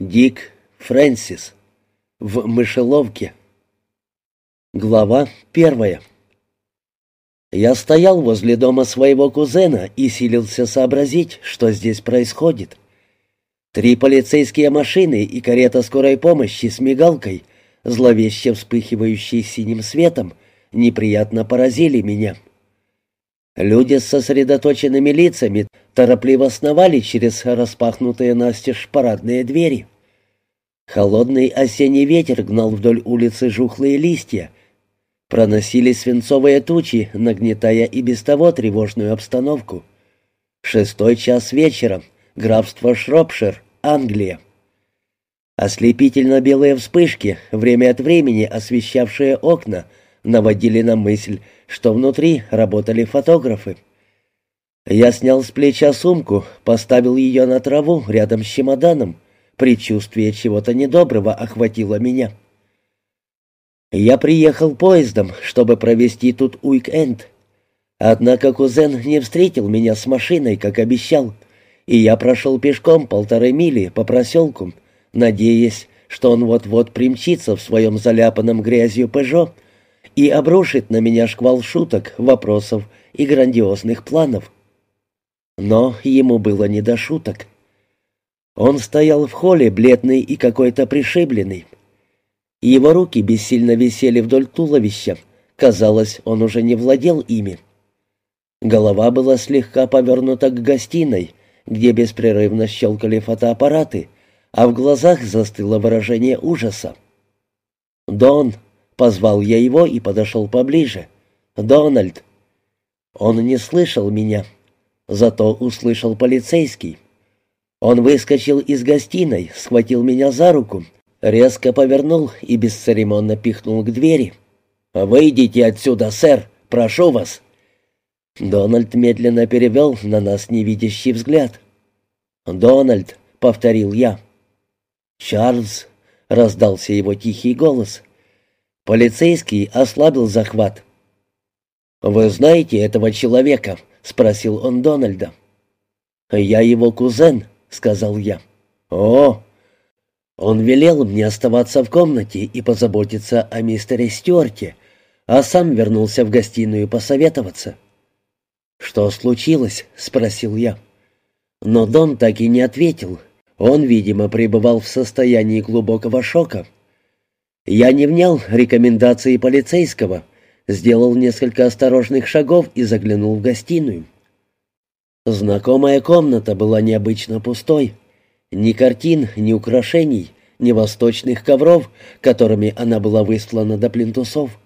Дик Фрэнсис. В мышеловке. Глава первая. Я стоял возле дома своего кузена и силился сообразить, что здесь происходит. Три полицейские машины и карета скорой помощи с мигалкой, зловеще вспыхивающей синим светом, неприятно поразили меня. Люди с сосредоточенными лицами торопливо сновали через распахнутые настежь парадные двери. Холодный осенний ветер гнал вдоль улицы жухлые листья. Проносились свинцовые тучи, нагнетая и без того тревожную обстановку. Шестой час вечера. Графство Шропшир, Англия. Ослепительно белые вспышки, время от времени освещавшие окна, наводили на мысль, что внутри работали фотографы. Я снял с плеча сумку, поставил ее на траву рядом с чемоданом, Предчувствие чего-то недоброго охватило меня. Я приехал поездом, чтобы провести тут уик-энд. Однако кузен не встретил меня с машиной, как обещал, и я прошел пешком полторы мили по проселку, надеясь, что он вот-вот примчится в своем заляпанном грязью «Пежо» и обрушит на меня шквал шуток, вопросов и грандиозных планов. Но ему было не до шуток. Он стоял в холле, бледный и какой-то пришибленный. Его руки бессильно висели вдоль туловища. Казалось, он уже не владел ими. Голова была слегка повернута к гостиной, где беспрерывно щелкали фотоаппараты, а в глазах застыло выражение ужаса. «Дон!» — позвал я его и подошел поближе. «Дональд!» Он не слышал меня, зато услышал полицейский. Он выскочил из гостиной, схватил меня за руку, резко повернул и бесцеремонно пихнул к двери. «Выйдите отсюда, сэр! Прошу вас!» Дональд медленно перевел на нас невидящий взгляд. «Дональд!» — повторил я. «Чарльз!» — раздался его тихий голос. Полицейский ослабил захват. «Вы знаете этого человека?» — спросил он Дональда. «Я его кузен», — сказал я. «О!» Он велел мне оставаться в комнате и позаботиться о мистере Стюарте, а сам вернулся в гостиную посоветоваться. «Что случилось?» — спросил я. Но Дон так и не ответил. Он, видимо, пребывал в состоянии глубокого шока. Я не внял рекомендации полицейского, сделал несколько осторожных шагов и заглянул в гостиную. Знакомая комната была необычно пустой. Ни картин, ни украшений, ни восточных ковров, которыми она была выслана до плинтусов.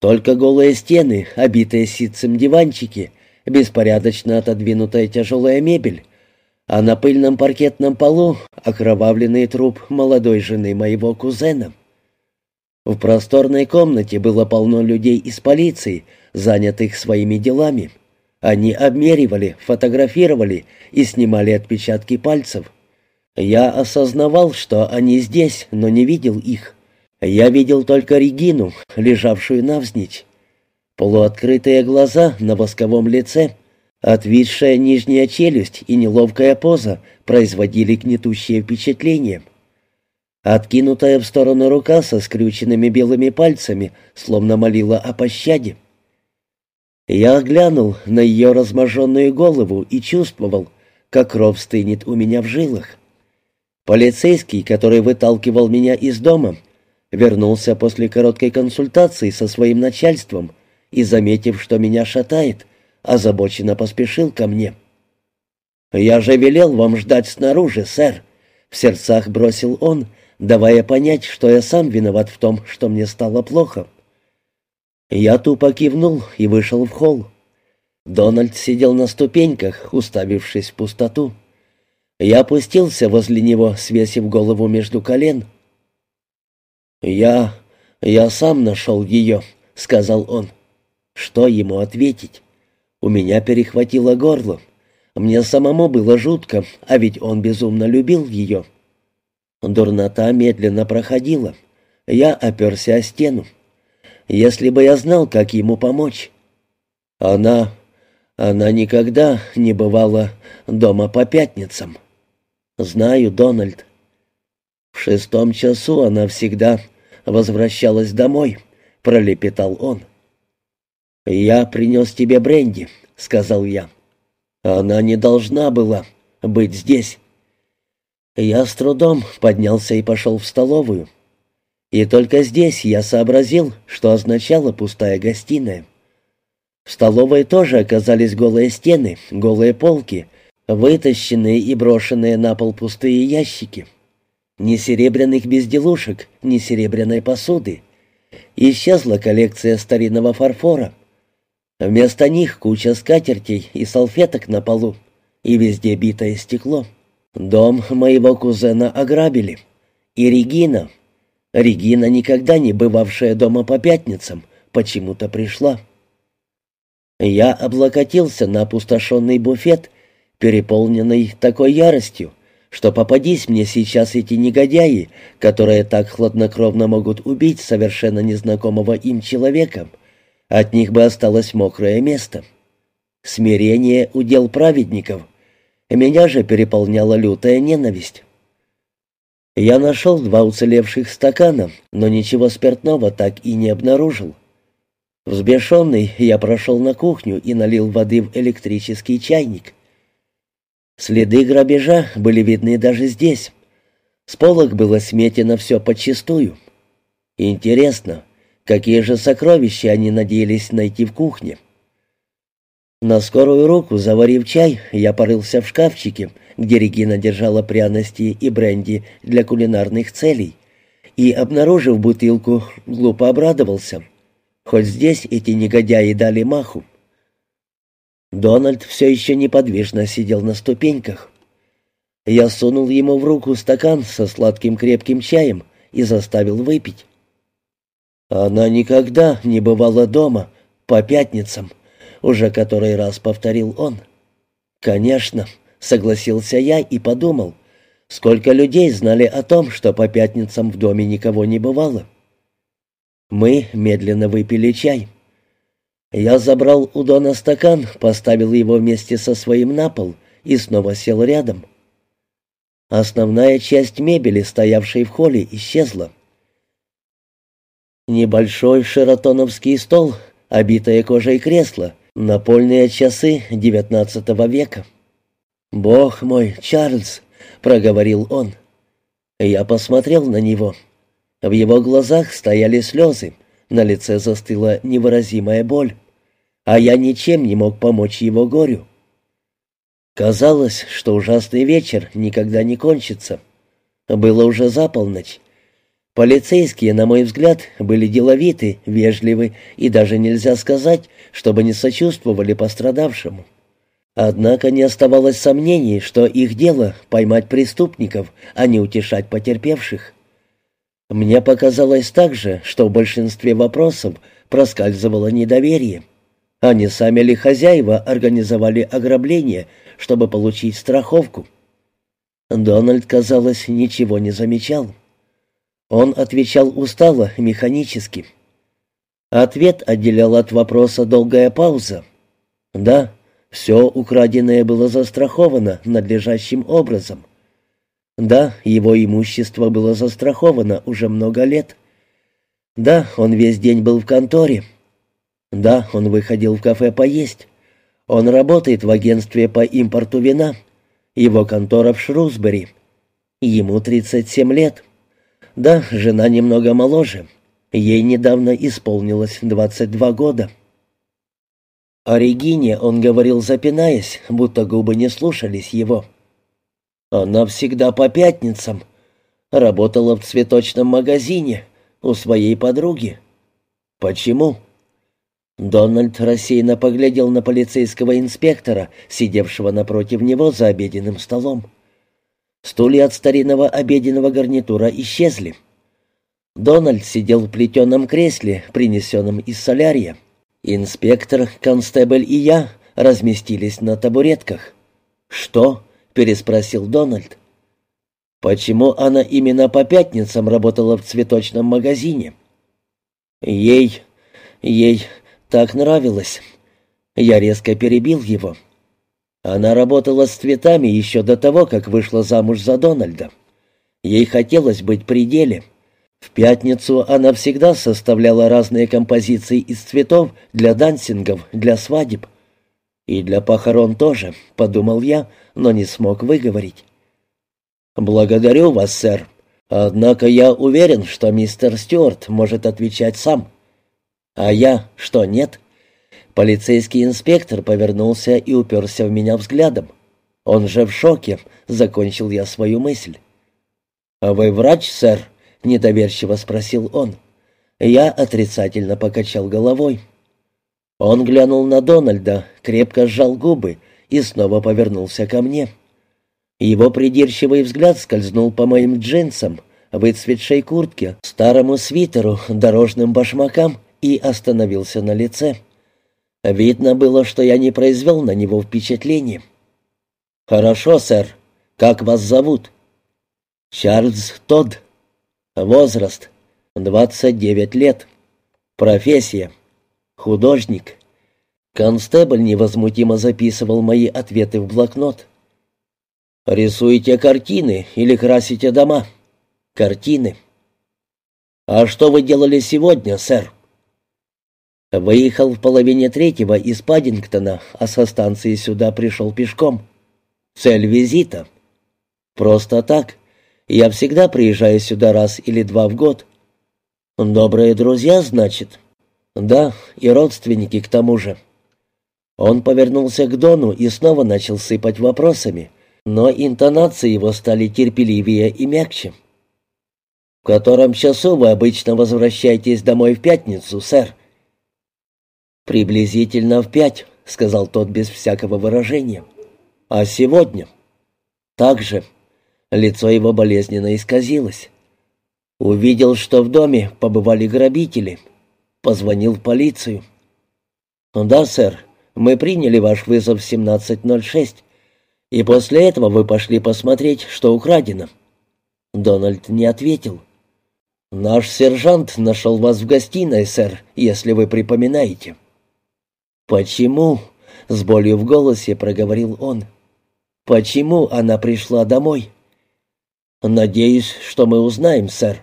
Только голые стены, обитые ситцем диванчики, беспорядочно отодвинутая тяжелая мебель, а на пыльном паркетном полу окровавленный труп молодой жены моего кузена. В просторной комнате было полно людей из полиции, занятых своими делами — они обмеривали, фотографировали и снимали отпечатки пальцев. Я осознавал, что они здесь, но не видел их. Я видел только Регину, лежавшую навзничь. Полуоткрытые глаза на восковом лице, отвисшая нижняя челюсть и неловкая поза производили гнетущее впечатление. Откинутая в сторону рука со скрюченными белыми пальцами словно молила о пощаде. Я глянул на ее разможенную голову и чувствовал, как кровь стынет у меня в жилах. Полицейский, который выталкивал меня из дома, вернулся после короткой консультации со своим начальством и, заметив, что меня шатает, озабоченно поспешил ко мне. «Я же велел вам ждать снаружи, сэр», — в сердцах бросил он, давая понять, что я сам виноват в том, что мне стало плохо. Я тупо кивнул и вышел в холл. Дональд сидел на ступеньках, уставившись в пустоту. Я опустился возле него, свесив голову между колен. «Я... я сам нашел ее», — сказал он. Что ему ответить? У меня перехватило горло. Мне самому было жутко, а ведь он безумно любил ее. Дурнота медленно проходила. Я оперся о стену если бы я знал, как ему помочь. Она... она никогда не бывала дома по пятницам. Знаю, Дональд. шестом часу она всегда возвращалась домой», — пролепетал он. «Я принес тебе бренди», — сказал я. «Она не должна была быть здесь». Я с трудом поднялся и пошел в столовую. И только здесь я сообразил, что означала пустая гостиная. В столовой тоже оказались голые стены, голые полки, вытащенные и брошенные на пол пустые ящики. Ни серебряных безделушек, ни серебряной посуды. Исчезла коллекция старинного фарфора. Вместо них куча скатертей и салфеток на полу, и везде битое стекло. Дом моего кузена ограбили. И Регина, Регина, никогда не бывавшая дома по пятницам, почему-то пришла. Я облокотился на опустошенный буфет, переполненный такой яростью, что попадись мне сейчас эти негодяи, которые так хладнокровно могут убить совершенно незнакомого им человека, от них бы осталось мокрое место. Смирение — удел праведников. Меня же переполняла лютая ненависть. Я нашел два уцелевших стакана, но ничего спиртного так и не обнаружил. Взбешенный, я прошел на кухню и налил воды в электрический чайник. Следы грабежа были видны даже здесь. С полок было сметено все подчистую. Интересно, какие же сокровища они надеялись найти в кухне? На скорую руку, заварив чай, я порылся в шкафчике, где Регина держала пряности и бренди для кулинарных целей, и, обнаружив бутылку, глупо обрадовался — Хоть здесь эти негодяи дали маху. Дональд все еще неподвижно сидел на ступеньках. Я сунул ему в руку стакан со сладким крепким чаем и заставил выпить. Она никогда не бывала дома по пятницам, уже который раз повторил он. Конечно, согласился я и подумал, сколько людей знали о том, что по пятницам в доме никого не бывало. Мы медленно выпили чай. Я забрал у Дона стакан, поставил его вместе со своим на пол и снова сел рядом. Основная часть мебели, стоявшей в холле, исчезла. Небольшой широтоновский стол, обитое кожей кресло, напольные часы XIX века. «Бог мой, Чарльз!» — проговорил он. Я посмотрел на него. В его глазах стояли слезы, на лице застыла невыразимая боль, а я ничем не мог помочь его горю. Казалось, что ужасный вечер никогда не кончится. Было уже за полночь. Полицейские, на мой взгляд, были деловиты, вежливы и даже нельзя сказать, чтобы не сочувствовали пострадавшему. Однако не оставалось сомнений, что их дело — поймать преступников, а не утешать потерпевших. Мне показалось также, что в большинстве вопросов проскальзывало недоверие. Не сами ли хозяева организовали ограбление, чтобы получить страховку? Дональд, казалось, ничего не замечал. Он отвечал устало, механически. Ответ отделял от вопроса долгая пауза. Да, все украденное было застраховано надлежащим образом. Да, его имущество было застраховано уже много лет. Да, он весь день был в конторе. Да, он выходил в кафе поесть. Он работает в агентстве по импорту вина. Его контора в Шрусбери. Ему 37 лет. Да, жена немного моложе. Ей недавно исполнилось 22 года. О Регине он говорил, запинаясь, будто губы не слушались его. Она всегда по пятницам. Работала в цветочном магазине у своей подруги. Почему? Дональд рассеянно поглядел на полицейского инспектора, сидевшего напротив него за обеденным столом. Стулья от старинного обеденного гарнитура исчезли. Дональд сидел в плетеном кресле, принесенном из солярия. Инспектор, констебль и я разместились на табуретках. «Что?» переспросил Дональд. Почему она именно по пятницам работала в цветочном магазине? Ей, ей так нравилось. Я резко перебил его. Она работала с цветами еще до того, как вышла замуж за Дональда. Ей хотелось быть при деле. В пятницу она всегда составляла разные композиции из цветов для дансингов, для свадеб. И для похорон тоже, подумал я, но не смог выговорить. «Благодарю вас, сэр. Однако я уверен, что мистер Стюарт может отвечать сам». «А я что, нет?» Полицейский инспектор повернулся и уперся в меня взглядом. «Он же в шоке», — закончил я свою мысль. «А вы врач, сэр?» — недоверчиво спросил он. Я отрицательно покачал головой. Он глянул на Дональда, крепко сжал губы и снова повернулся ко мне. Его придирчивый взгляд скользнул по моим джинсам, выцветшей куртке, старому свитеру, дорожным башмакам и остановился на лице. Видно было, что я не произвел на него впечатления. «Хорошо, сэр. Как вас зовут?» «Чарльз Тодд. Возраст. 29 лет. Профессия. Художник». Констебль невозмутимо записывал мои ответы в блокнот. «Рисуете картины или красите дома?» «Картины». «А что вы делали сегодня, сэр?» «Выехал в половине третьего из Паддингтона, а со станции сюда пришел пешком. Цель визита?» «Просто так. Я всегда приезжаю сюда раз или два в год». «Добрые друзья, значит?» «Да, и родственники к тому же». Он повернулся к Дону и снова начал сыпать вопросами но интонации его стали терпеливее и мягче. «В котором часу вы обычно возвращаетесь домой в пятницу, сэр?» «Приблизительно в пять», — сказал тот без всякого выражения. «А сегодня?» «Так же». Лицо его болезненно исказилось. «Увидел, что в доме побывали грабители. Позвонил в полицию». «Да, сэр, мы приняли ваш вызов в 17.06. И после этого вы пошли посмотреть, что украдено». Дональд не ответил. «Наш сержант нашел вас в гостиной, сэр, если вы припоминаете». «Почему?» — с болью в голосе проговорил он. «Почему она пришла домой?» «Надеюсь, что мы узнаем, сэр».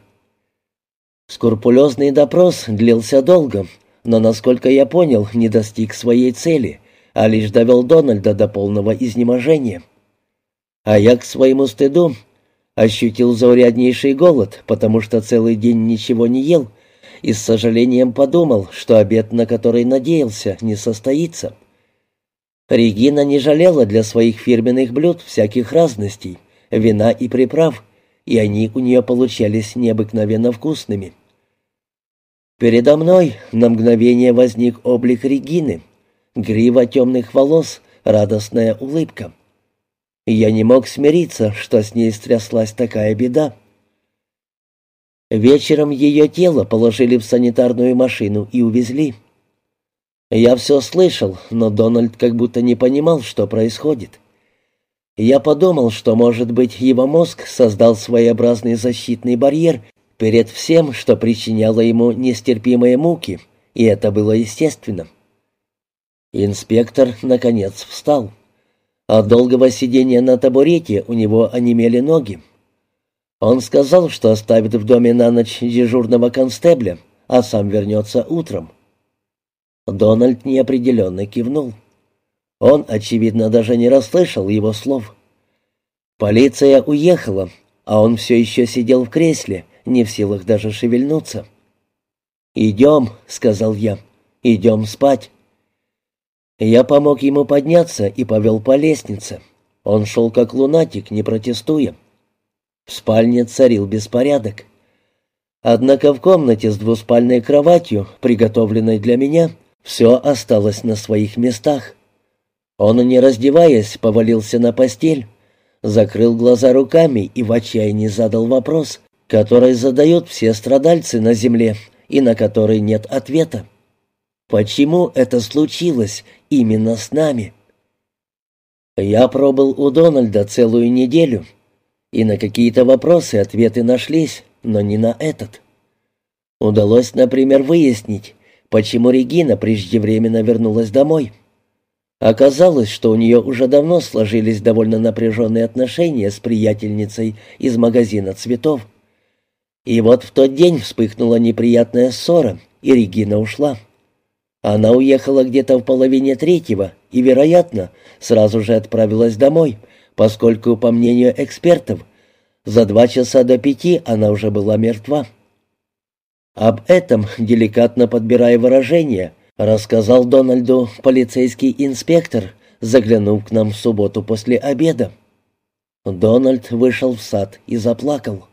Скрупулезный допрос длился долго, но, насколько я понял, не достиг своей цели а лишь довел Дональда до полного изнеможения. А я к своему стыду ощутил зауряднейший голод, потому что целый день ничего не ел, и с сожалением подумал, что обед, на который надеялся, не состоится. Регина не жалела для своих фирменных блюд всяких разностей, вина и приправ, и они у нее получались необыкновенно вкусными. Передо мной на мгновение возник облик Регины — грива темных волос, радостная улыбка. Я не мог смириться, что с ней стряслась такая беда. Вечером ее тело положили в санитарную машину и увезли. Я все слышал, но Дональд как будто не понимал, что происходит. Я подумал, что, может быть, его мозг создал своеобразный защитный барьер перед всем, что причиняло ему нестерпимые муки, и это было естественно. Инспектор, наконец, встал. От долгого сидения на табурете у него онемели ноги. Он сказал, что оставит в доме на ночь дежурного констебля, а сам вернется утром. Дональд неопределенно кивнул. Он, очевидно, даже не расслышал его слов. Полиция уехала, а он все еще сидел в кресле, не в силах даже шевельнуться. «Идем», — сказал я, — «идем спать». Я помог ему подняться и повел по лестнице. Он шел как лунатик, не протестуя. В спальне царил беспорядок. Однако в комнате с двуспальной кроватью, приготовленной для меня, все осталось на своих местах. Он, не раздеваясь, повалился на постель, закрыл глаза руками и в отчаянии задал вопрос, который задают все страдальцы на земле и на который нет ответа. Почему это случилось именно с нами? Я пробыл у Дональда целую неделю, и на какие-то вопросы ответы нашлись, но не на этот. Удалось, например, выяснить, почему Регина преждевременно вернулась домой. Оказалось, что у нее уже давно сложились довольно напряженные отношения с приятельницей из магазина цветов. И вот в тот день вспыхнула неприятная ссора, и Регина ушла. Она уехала где-то в половине третьего и, вероятно, сразу же отправилась домой, поскольку, по мнению экспертов, за два часа до пяти она уже была мертва. Об этом, деликатно подбирая выражение, рассказал Дональду полицейский инспектор, заглянув к нам в субботу после обеда. Дональд вышел в сад и заплакал.